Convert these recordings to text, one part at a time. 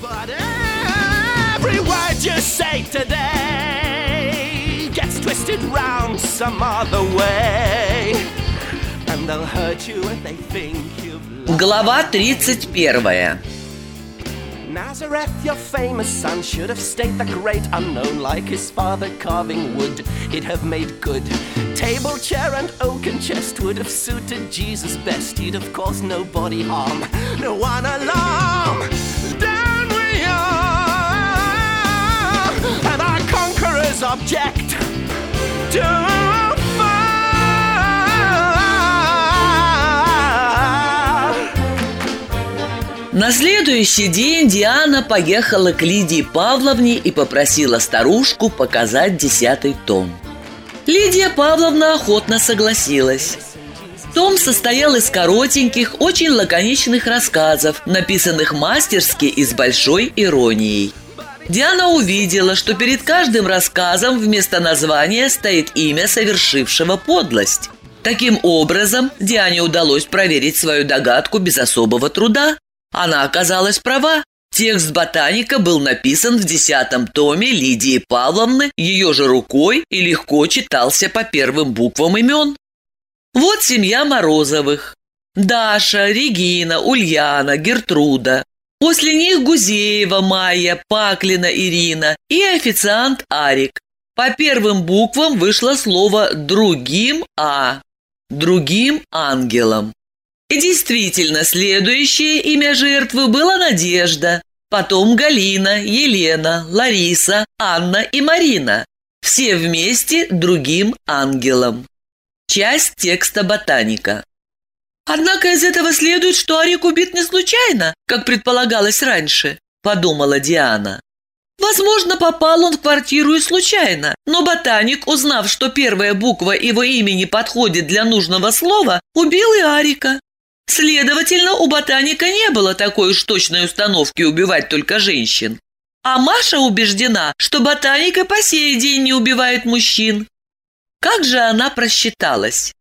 But every word you say today gets twisted round some other way. And they'll hurt you if they think you've lied. Глава 31 Nazareth, your famous son, should have stayed the great unknown like his father carving wood. It have made good. Table, chair, and oaken chest would have suited Jesus best. He'd have caused nobody harm, no one alarm. Object to. На следующий день Диана поехала к Лидии Павловне и попросила старушку показать десятый том. Лидия Павловна охотно согласилась. Том состоял из коротеньких, очень лаконичных рассказов, написанных мастерски и с большой иронией. Диана увидела, что перед каждым рассказом вместо названия стоит имя совершившего подлость. Таким образом, Диане удалось проверить свою догадку без особого труда. Она оказалась права. Текст ботаника был написан в десятом томе Лидии Павловны ее же рукой и легко читался по первым буквам имен. Вот семья Морозовых. Даша, Регина, Ульяна, Гертруда. После них Гузеева Майя, Паклина Ирина и официант Арик. По первым буквам вышло слово «другим А». Другим ангелом. И действительно, следующее имя жертвы было Надежда, потом Галина, Елена, Лариса, Анна и Марина. Все вместе другим ангелом. Часть текста ботаника. Однако из этого следует, что Арик убит не случайно, как предполагалось раньше, подумала Диана. Возможно, попал он в квартиру и случайно, но ботаник, узнав, что первая буква его имени подходит для нужного слова, убил и Арика. Следовательно, у ботаника не было такой уж точной установки убивать только женщин. А Маша убеждена, что ботаник и по сей день не убивает мужчин. Как же она просчиталась?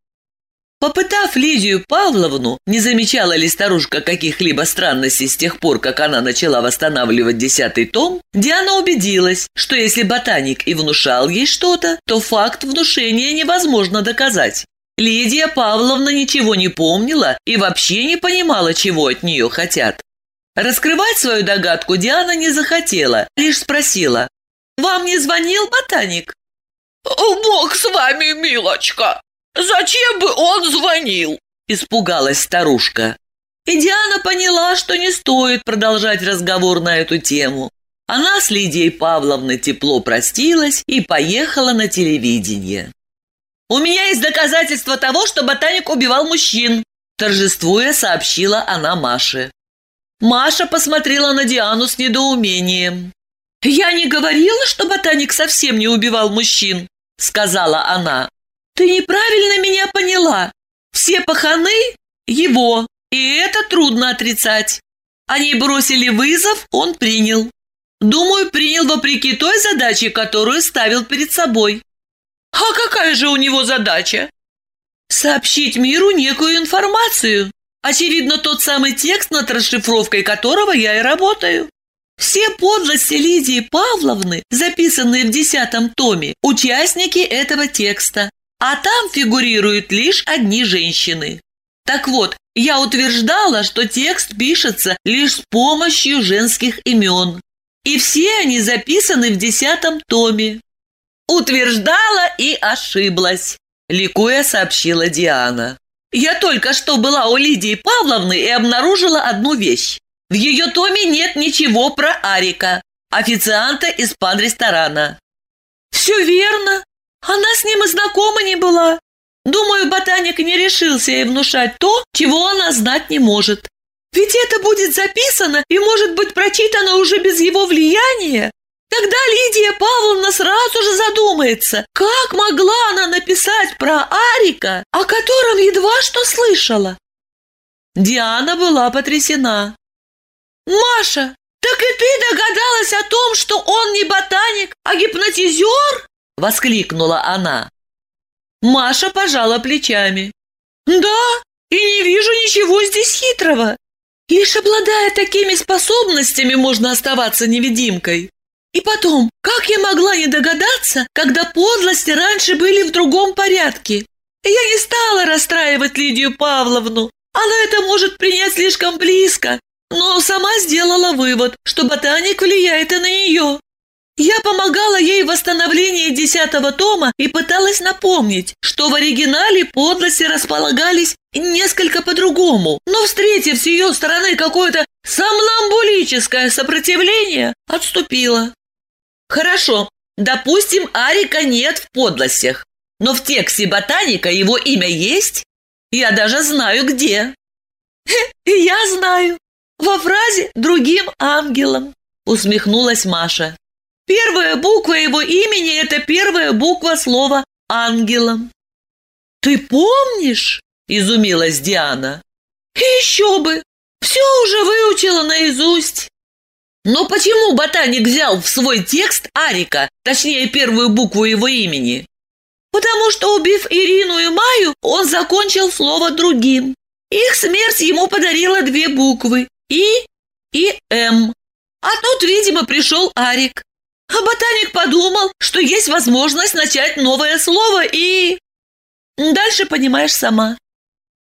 Попытав Лидию Павловну, не замечала ли старушка каких-либо странностей с тех пор, как она начала восстанавливать десятый том, Диана убедилась, что если ботаник и внушал ей что-то, то факт внушения невозможно доказать. Лидия Павловна ничего не помнила и вообще не понимала, чего от нее хотят. Раскрывать свою догадку Диана не захотела, лишь спросила. «Вам не звонил ботаник?» «Бог с вами, милочка! Зачем бы он звонил?» Испугалась старушка. И Диана поняла, что не стоит продолжать разговор на эту тему. Она с Лидией Павловной тепло простилась и поехала на телевидение. «У меня есть доказательства того, что ботаник убивал мужчин», торжествуя сообщила она Маше. Маша посмотрела на Диану с недоумением. «Я не говорила, что ботаник совсем не убивал мужчин», сказала она. «Ты неправильно меня поняла. Все паханы – его, и это трудно отрицать. Они бросили вызов, он принял. Думаю, принял вопреки той задаче, которую ставил перед собой. А какая же у него задача? Сообщить миру некую информацию. Очевидно, тот самый текст, над расшифровкой которого я и работаю. Все подлости Лидии Павловны, записанные в десятом томе, участники этого текста, а там фигурируют лишь одни женщины. Так вот, я утверждала, что текст пишется лишь с помощью женских имен. И все они записаны в десятом томе. Утверждала и ошиблась, ликуя сообщила Диана. Я только что была у Лидии Павловны и обнаружила одну вещь. В ее томе нет ничего про Арика, официанта из пан-ресторана. Все верно. Она с ним и знакома не была. Думаю, ботаник не решился ей внушать то, чего она знать не может. Ведь это будет записано и может быть прочитано уже без его влияния. Тогда Лидия Павловна сразу же задумается, как могла она написать про Арика, о котором едва что слышала. Диана была потрясена. «Маша, так и ты догадалась о том, что он не ботаник, а гипнотизер?» — воскликнула она. Маша пожала плечами. «Да, и не вижу ничего здесь хитрого. Лишь обладая такими способностями можно оставаться невидимкой. И потом, как я могла не догадаться, когда подлости раньше были в другом порядке? Я не стала расстраивать Лидию Павловну. Она это может принять слишком близко, но сама сделала вывод, что ботаник влияет и на нее. Я помогала ей в восстановлении десятого тома и пыталась напомнить, что в оригинале подлости располагались несколько по-другому, но, встретив с ее стороны какое-то сомнамбулическое сопротивление, отступила. Хорошо, допустим, Арика нет в подлостях, но в тексте ботаника его имя есть? Я даже знаю где. Я знаю. Во фразе «другим ангелом», усмехнулась Маша. Первая буква его имени – это первая буква слова «ангелом». «Ты помнишь?» – изумилась Диана. «Еще бы! Все уже выучила наизусть!» Но почему ботаник взял в свой текст Арика, точнее первую букву его имени? Потому что, убив Ирину и Маю, он закончил слово другим. Их смерть ему подарила две буквы – И и М. А тут, видимо, пришел Арик. А ботаник подумал, что есть возможность начать новое слово и... Дальше понимаешь сама.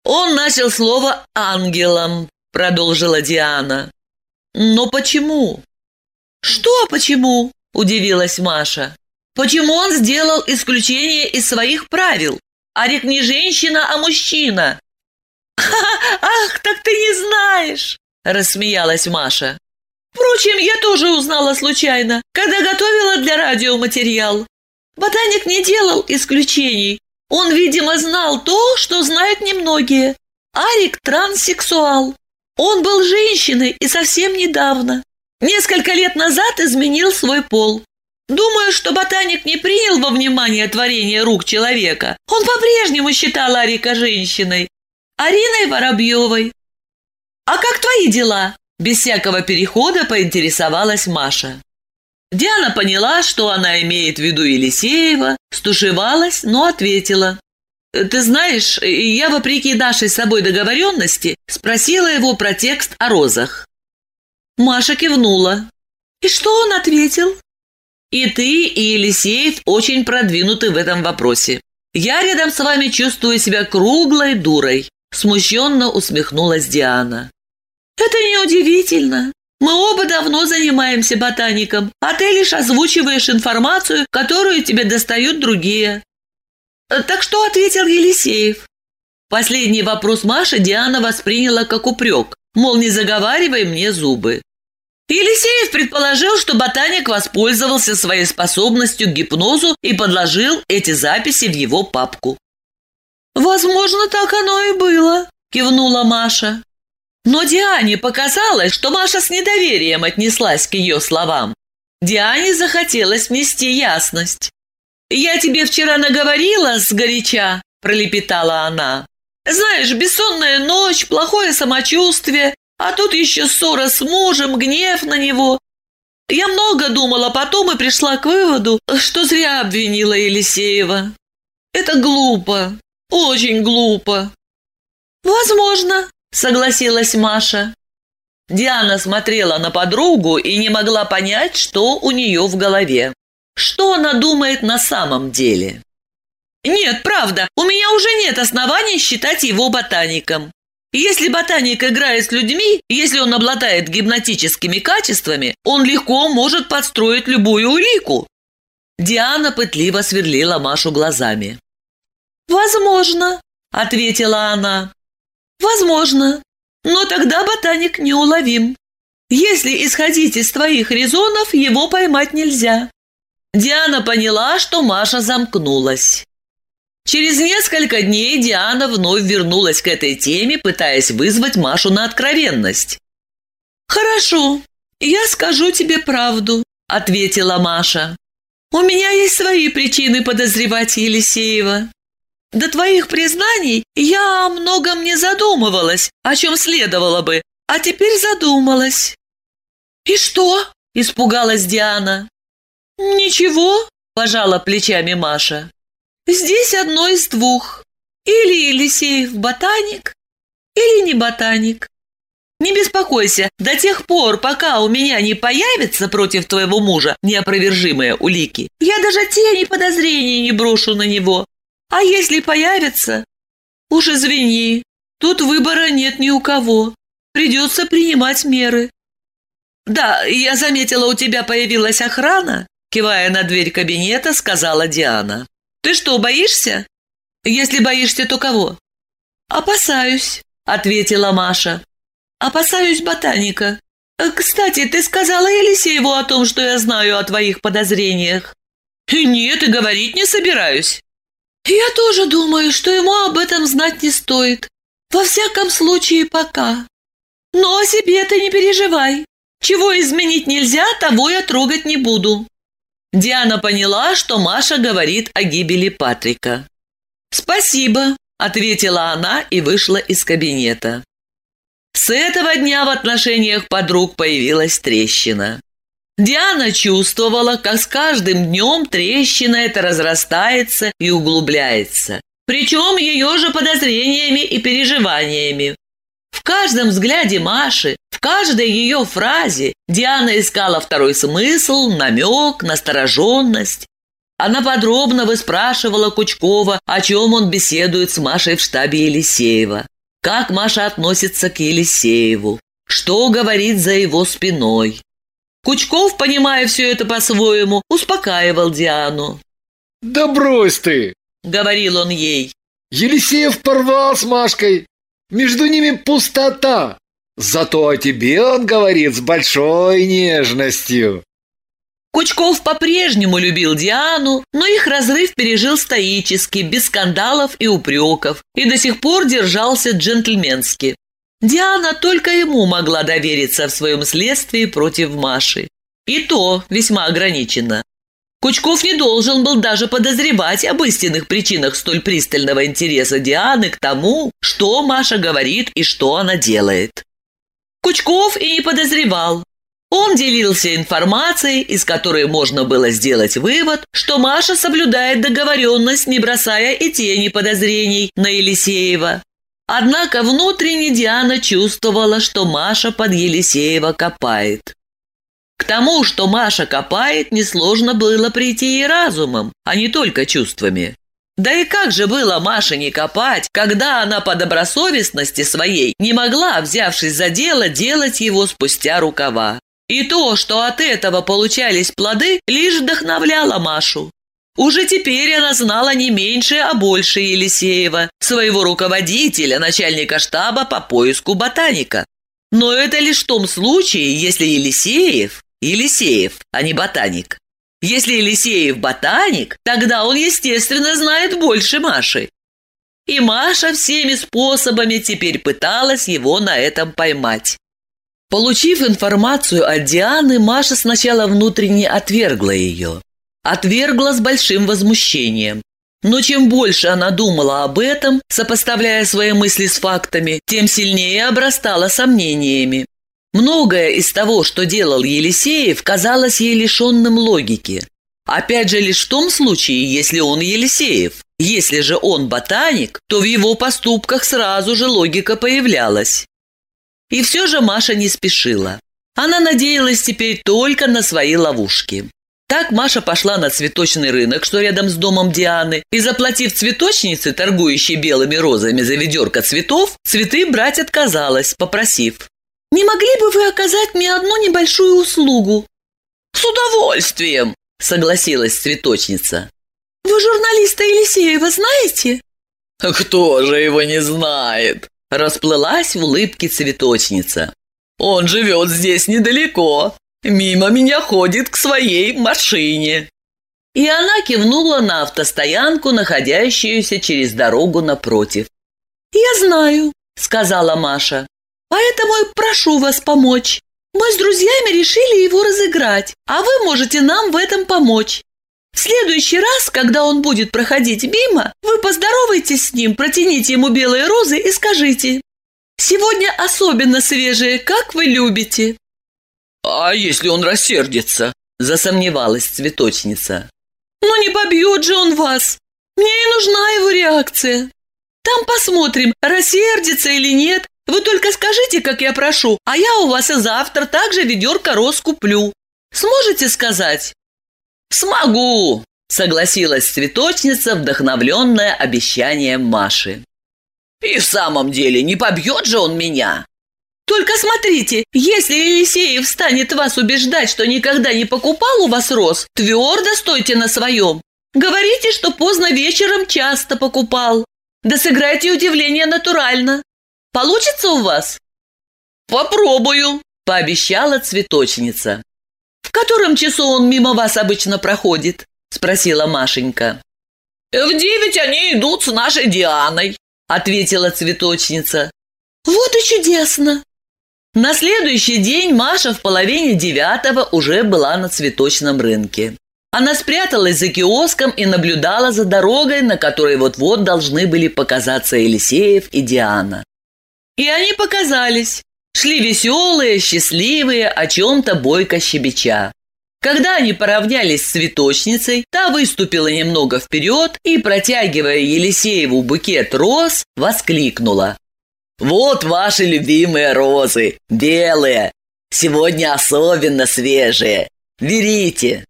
Он начал слово «ангелом», продолжила Диана. Но почему? Что почему? Удивилась Маша. Почему он сделал исключение из своих правил? Арик не женщина, а мужчина. «Ах, так ты не знаешь!» – рассмеялась Маша. Впрочем, я тоже узнала случайно, когда готовила для радио материал. Ботаник не делал исключений. Он, видимо, знал то, что знают немногие. Арик – транссексуал. Он был женщиной и совсем недавно. Несколько лет назад изменил свой пол. Думаю, что ботаник не принял во внимание творение рук человека. Он по-прежнему считал Арика женщиной. Ариной Воробьевой. «А как твои дела?» Без всякого перехода поинтересовалась Маша. Диана поняла, что она имеет в виду Елисеева, стушевалась, но ответила. «Ты знаешь, я, вопреки нашей с собой договоренности, спросила его про текст о розах». Маша кивнула. «И что он ответил?» «И ты, и Елисеев очень продвинуты в этом вопросе. Я рядом с вами чувствую себя круглой дурой», смущенно усмехнулась Диана. «Это неудивительно. Мы оба давно занимаемся ботаником, а ты лишь озвучиваешь информацию, которую тебе достают другие». «Так что ответил Елисеев?» Последний вопрос Маши Диана восприняла как упрек, мол, не заговаривай мне зубы. Елисеев предположил, что ботаник воспользовался своей способностью к гипнозу и подложил эти записи в его папку. «Возможно, так оно и было», – кивнула Маша. Но Диане показалось, что Маша с недоверием отнеслась к ее словам. Диане захотелось внести ясность. «Я тебе вчера наговорила сгоряча», – пролепетала она. «Знаешь, бессонная ночь, плохое самочувствие, а тут еще ссора с мужем, гнев на него. Я много думала потом и пришла к выводу, что зря обвинила Елисеева. Это глупо, очень глупо». «Возможно», – согласилась Маша. Диана смотрела на подругу и не могла понять, что у нее в голове. Что она думает на самом деле? «Нет, правда, у меня уже нет оснований считать его ботаником. Если ботаник играет с людьми, если он обладает гипнотическими качествами, он легко может подстроить любую улику». Диана пытливо сверлила Машу глазами. «Возможно», — ответила она. Возможно. Но тогда ботаник неуловим. Если исходить из твоих резонов, его поймать нельзя. Диана поняла, что Маша замкнулась. Через несколько дней Диана вновь вернулась к этой теме, пытаясь вызвать Машу на откровенность. «Хорошо, я скажу тебе правду», — ответила Маша. «У меня есть свои причины подозревать Елисеева. До твоих признаний я о многом не задумывалась, о чем следовало бы, а теперь задумалась». «И что?» – испугалась Диана. «Ничего», – пожала плечами Маша. «Здесь одно из двух. Или Елисеев ботаник, или не ботаник. Не беспокойся, до тех пор, пока у меня не появится против твоего мужа неопровержимые улики, я даже тени подозрений не брошу на него. А если появится? Уж извини, тут выбора нет ни у кого. Придется принимать меры. Да, я заметила, у тебя появилась охрана, кивая на дверь кабинета, сказала Диана. Ты что, боишься? Если боишься, то кого? Опасаюсь, ответила Маша. «Опасаюсь ботаника. Кстати, ты сказала Елисееву о том, что я знаю о твоих подозрениях?» «Нет, и говорить не собираюсь». «Я тоже думаю, что ему об этом знать не стоит. Во всяком случае, пока. Но о себе ты не переживай. Чего изменить нельзя, того я трогать не буду». Диана поняла, что Маша говорит о гибели Патрика. «Спасибо», — ответила она и вышла из кабинета. С этого дня в отношениях подруг появилась трещина. Диана чувствовала, как с каждым днем трещина эта разрастается и углубляется. Причем ее же подозрениями и переживаниями. В каждом взгляде Маши, в каждой ее фразе Диана искала второй смысл, намек, настороженность. Она подробно выспрашивала Кучкова, о чем он беседует с Машей в штабе Елисеева. Как Маша относится к Елисееву? Что говорит за его спиной? Кучков, понимая все это по-своему, успокаивал Диану. «Да брось ты!» — говорил он ей. «Елисеев порвал с Машкой. Между ними пустота. Зато о тебе он говорит с большой нежностью». Кучков по-прежнему любил Диану, но их разрыв пережил стоически, без скандалов и упреков, и до сих пор держался джентльменски. Диана только ему могла довериться в своем следствии против Маши. И то весьма ограниченно. Кучков не должен был даже подозревать об истинных причинах столь пристального интереса Дианы к тому, что Маша говорит и что она делает. Кучков и не подозревал, он делился информацией, из которой можно было сделать вывод, что Маша соблюдает договоренность, не бросая и тени подозрений на Елисеева. Однако внутренне Диана чувствовала, что Маша под Елисеева копает. К тому, что Маша копает, несложно было прийти и разумом, а не только чувствами. Да и как же было Маше не копать, когда она по добросовестности своей не могла, взявшись за дело, делать его спустя рукава. И то, что от этого получались плоды, лишь вдохновляло Машу. Уже теперь она знала не меньше, а больше Елисеева, своего руководителя, начальника штаба по поиску ботаника. Но это лишь в том случае, если Елисеев – Елисеев, а не ботаник. Если Елисеев ботаник, тогда он, естественно, знает больше Маши. И Маша всеми способами теперь пыталась его на этом поймать. Получив информацию от Дианы, Маша сначала внутренне отвергла ее. Отвергла с большим возмущением. Но чем больше она думала об этом, сопоставляя свои мысли с фактами, тем сильнее обрастала сомнениями. Многое из того, что делал Елисеев, казалось ей лишенным логики. Опять же, лишь в том случае, если он Елисеев. Если же он ботаник, то в его поступках сразу же логика появлялась. И все же Маша не спешила. Она надеялась теперь только на свои ловушки. Так Маша пошла на цветочный рынок, что рядом с домом Дианы, и, заплатив цветочнице, торгующей белыми розами за ведерко цветов, цветы брать отказалась, попросив. «Не могли бы вы оказать мне одну небольшую услугу?» «С удовольствием!» – согласилась цветочница. «Вы журналиста Елисеева знаете?» «Кто же его не знает?» Расплылась в улыбке цветочница. «Он живет здесь недалеко. Мимо меня ходит к своей машине». И она кивнула на автостоянку, находящуюся через дорогу напротив. «Я знаю», — сказала Маша. «Поэтому и прошу вас помочь. Мы с друзьями решили его разыграть, а вы можете нам в этом помочь. В следующий раз, когда он будет проходить мимо, вы поздоровайтесь с ним, протяните ему белые розы и скажите «Сегодня особенно свежие, как вы любите». «А если он рассердится?» – засомневалась цветочница. «Ну не побьет же он вас! Мне и нужна его реакция. Там посмотрим, рассердится или нет, Вы только скажите, как я прошу, а я у вас и завтра также ведерко роз куплю. Сможете сказать?» «Смогу!» – согласилась цветочница, вдохновленная обещанием Маши. «И в самом деле, не побьет же он меня!» «Только смотрите, если Елисеев станет вас убеждать, что никогда не покупал у вас роз, твердо стойте на своем. Говорите, что поздно вечером часто покупал. Да сыграйте удивление натурально. Получится у вас?» «Попробую», – пообещала цветочница. «В котором часу он мимо вас обычно проходит?» – спросила Машенька. «В девять они идут с нашей Дианой», – ответила цветочница. «Вот и чудесно!» На следующий день Маша в половине девятого уже была на цветочном рынке. Она спряталась за киоском и наблюдала за дорогой, на которой вот-вот должны были показаться Елисеев и Диана. И они показались. Шли веселые, счастливые, о чем-то бойко щебеча. Когда они поравнялись с цветочницей, та выступила немного вперед и, протягивая Елисееву букет роз, воскликнула. «Вот ваши любимые розы, белые, сегодня особенно свежие. Берите!»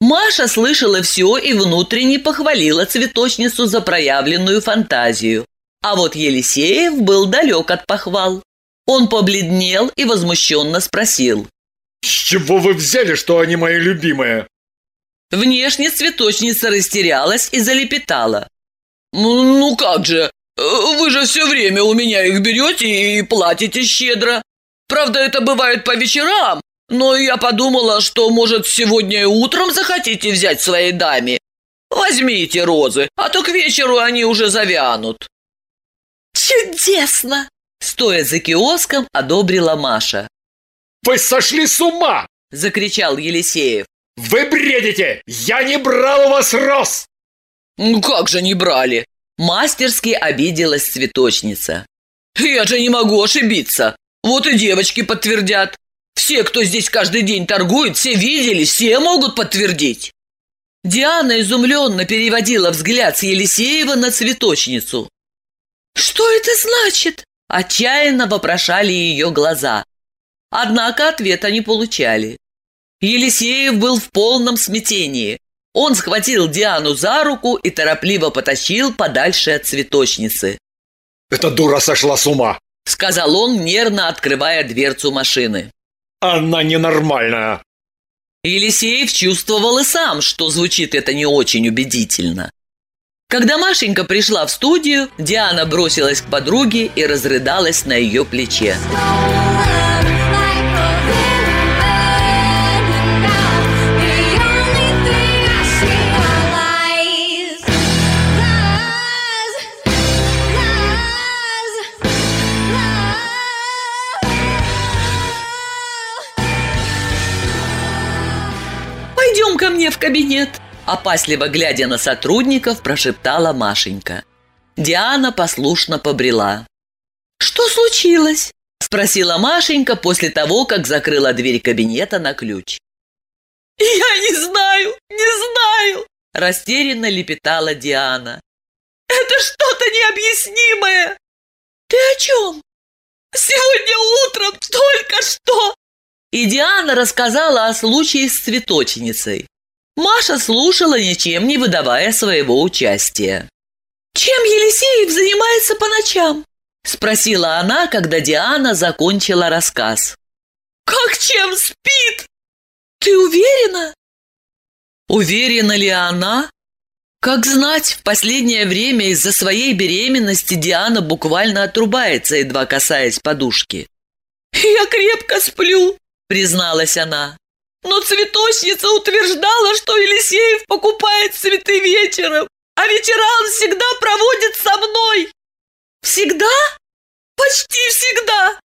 Маша слышала все и внутренне похвалила цветочницу за проявленную фантазию. А вот Елисеев был далек от похвал. Он побледнел и возмущенно спросил. «С чего вы взяли, что они мои любимые?» Внешне цветочница растерялась и залепетала. «Ну, ну как же, вы же все время у меня их берете и платите щедро. Правда, это бывает по вечерам, но я подумала, что, может, сегодня утром захотите взять своей даме. Возьмите розы, а то к вечеру они уже завянут». «Чудесно!» – стоя за киоском, одобрила Маша. «Вы сошли с ума!» – закричал Елисеев. «Вы бредите! Я не брал у вас роз!» «Ну как же не брали?» Мастерски обиделась цветочница. «Я же не могу ошибиться. Вот и девочки подтвердят. Все, кто здесь каждый день торгует, все видели, все могут подтвердить». Диана изумленно переводила взгляд с Елисеева на цветочницу. «Что это значит?» – отчаянно вопрошали ее глаза. Однако ответа не получали. Елисеев был в полном смятении. Он схватил Диану за руку и торопливо потащил подальше от цветочницы. «Эта дура сошла с ума!» – сказал он, нервно открывая дверцу машины. «Она ненормальная!» Елисеев чувствовал и сам, что звучит это не очень убедительно. Когда Машенька пришла в студию, Диана бросилась к подруге и разрыдалась на ее плече. «Пойдем кабинет», Опасливо глядя на сотрудников, прошептала Машенька. Диана послушно побрела. «Что случилось?» – спросила Машенька после того, как закрыла дверь кабинета на ключ. «Я не знаю, не знаю!» – растерянно лепетала Диана. «Это что-то необъяснимое!» «Ты о чем?» «Сегодня утром только что!» И Диана рассказала о случае с цветочницей. Маша слушала, ничем не выдавая своего участия. «Чем Елисеев занимается по ночам?» – спросила она, когда Диана закончила рассказ. «Как чем спит?» «Ты уверена?» Уверена ли она? Как знать, в последнее время из-за своей беременности Диана буквально отрубается, едва касаясь подушки. «Я крепко сплю», – призналась она. Но цветочница утверждала, что Елисеев покупает цветы вечером, а вечера он всегда проводит со мной. Всегда? Почти всегда.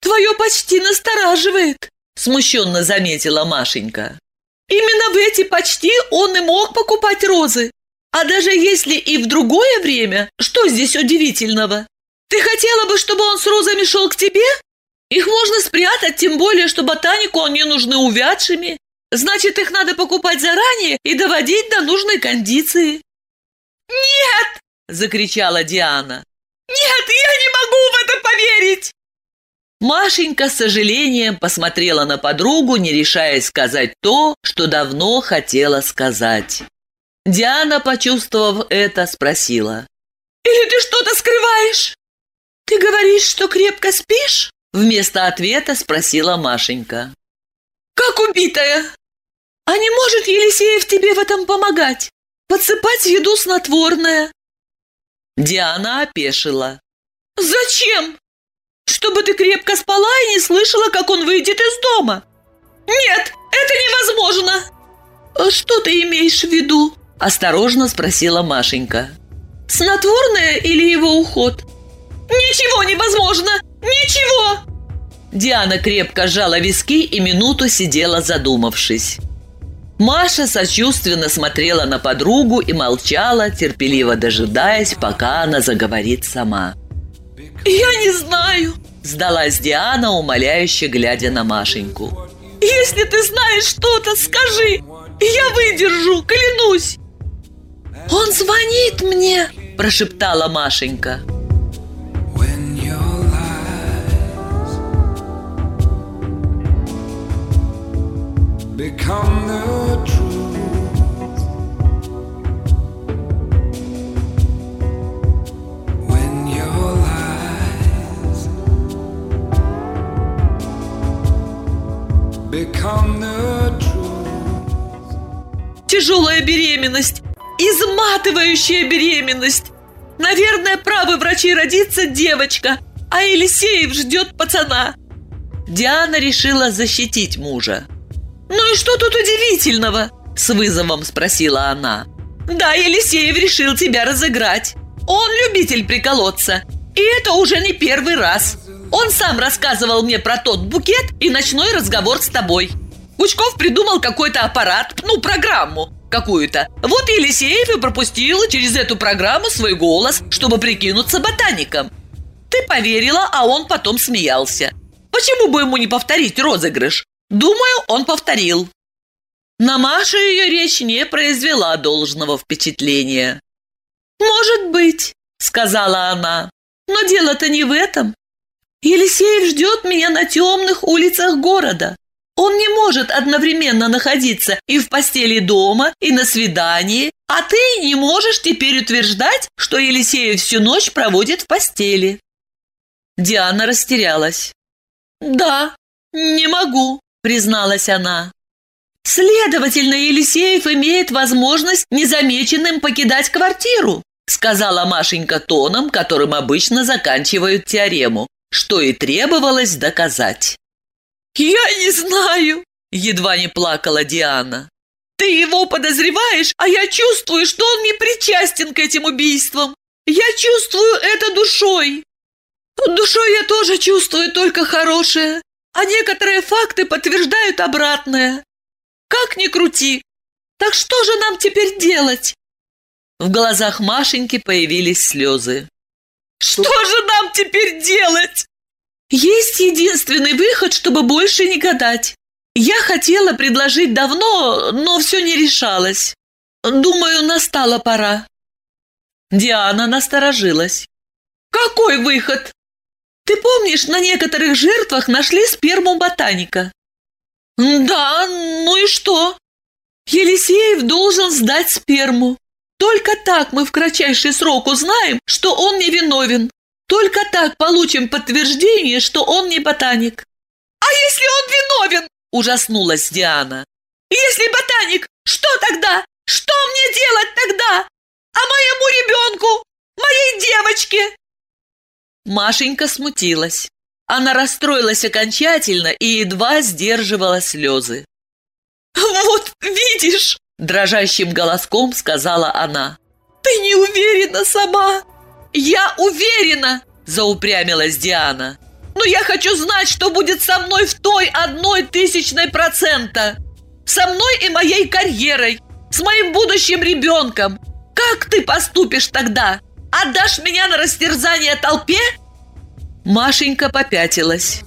Твое почти настораживает, смущенно заметила Машенька. Именно в эти почти он и мог покупать розы. А даже если и в другое время, что здесь удивительного? Ты хотела бы, чтобы он с розами шел к тебе? Их можно спрятать, тем более, что ботанику они нужны увядшими. Значит, их надо покупать заранее и доводить до нужной кондиции. «Нет!» – закричала Диана. «Нет, я не могу в это поверить!» поверить!» Машенька с сожалением посмотрела на подругу, не решаясь сказать то, что давно хотела сказать. Диана, почувствовав это, спросила. «Или ты что-то скрываешь? Ты говоришь, что крепко спишь?» Вместо ответа спросила Машенька. «Как убитая! А не может Елисеев тебе в этом помогать? Подсыпать в еду снотворное?» Диана опешила. «Зачем? Чтобы ты крепко спала и не слышала, как он выйдет из дома?» «Нет, это невозможно!» «А «Что ты имеешь в виду?» – осторожно спросила Машенька. «Снотворное или его уход?» «Ничего невозможно! Ничего!» Диана крепко сжала виски и минуту сидела задумавшись. Маша сочувственно смотрела на подругу и молчала, терпеливо дожидаясь, пока она заговорит сама. «Я не знаю», – сдалась Диана, умоляюще глядя на Машеньку. «Если ты знаешь что-то, скажи, я выдержу, клянусь!» «Он звонит мне!» – прошептала Машенька. Тяжелая беременность, изматывающая беременность. Наверное, правы врачи родится девочка, а Елисеев ждет пацана. Диана решила защитить мужа. «Ну и что тут удивительного?» – с вызовом спросила она. «Да, Елисеев решил тебя разыграть. Он любитель приколоться. И это уже не первый раз. Он сам рассказывал мне про тот букет и ночной разговор с тобой. Гучков придумал какой-то аппарат, ну, программу какую-то. Вот Елисеев и пропустил через эту программу свой голос, чтобы прикинуться ботаником. Ты поверила, а он потом смеялся. Почему бы ему не повторить розыгрыш? Думаю, он повторил. На Машу ее речь не произвела должного впечатления. «Может быть», — сказала она, — «но дело-то не в этом. Елисеев ждет меня на темных улицах города. Он не может одновременно находиться и в постели дома, и на свидании, а ты не можешь теперь утверждать, что Елисеев всю ночь проводит в постели». Диана растерялась. «Да, не могу», призналась она. «Следовательно, Елисеев имеет возможность незамеченным покидать квартиру», сказала Машенька тоном, которым обычно заканчивают теорему, что и требовалось доказать. «Я не знаю», — едва не плакала Диана. «Ты его подозреваешь, а я чувствую, что он не причастен к этим убийствам. Я чувствую это душой. Душой я тоже чувствую только хорошее а некоторые факты подтверждают обратное. Как ни крути. Так что же нам теперь делать? В глазах Машеньки появились слезы. Что же нам теперь делать? Есть единственный выход, чтобы больше не гадать. Я хотела предложить давно, но все не решалось. Думаю, настала пора. Диана насторожилась. Какой выход? Ты помнишь, на некоторых жертвах нашли сперму ботаника? Да, ну и что? Елисеев должен сдать сперму. Только так мы в кратчайший срок узнаем, что он невиновен. Только так получим подтверждение, что он не ботаник. А если он виновен? Ужаснулась Диана. Если ботаник, что тогда? Что мне делать тогда? А моему ребенку? Моей девочке? Машенька смутилась. Она расстроилась окончательно и едва сдерживала слезы. «Вот видишь!» – дрожащим голоском сказала она. «Ты не уверена сама!» «Я уверена!» – заупрямилась Диана. «Но я хочу знать, что будет со мной в той одной тысячной процента! Со мной и моей карьерой, с моим будущим ребенком! Как ты поступишь тогда?» Отдашь меня на растерзание толпе?» Машенька попятилась.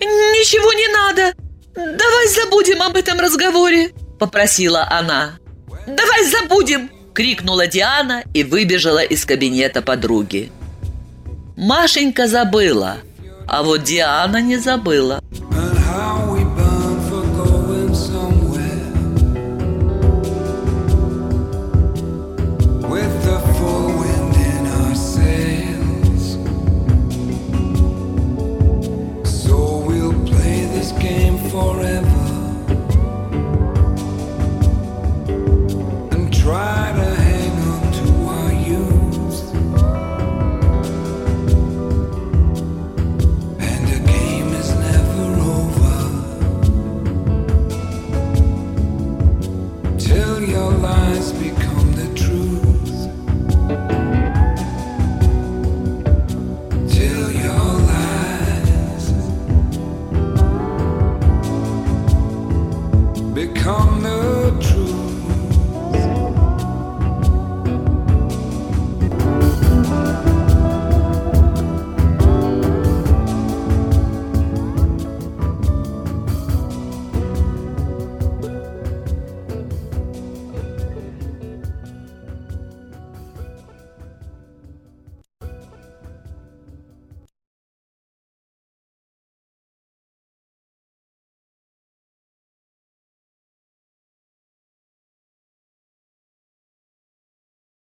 «Ничего не надо. Давай забудем об этом разговоре», – попросила она. «Давай забудем!» – крикнула Диана и выбежала из кабинета подруги. Машенька забыла, а вот Диана не забыла. Your lies become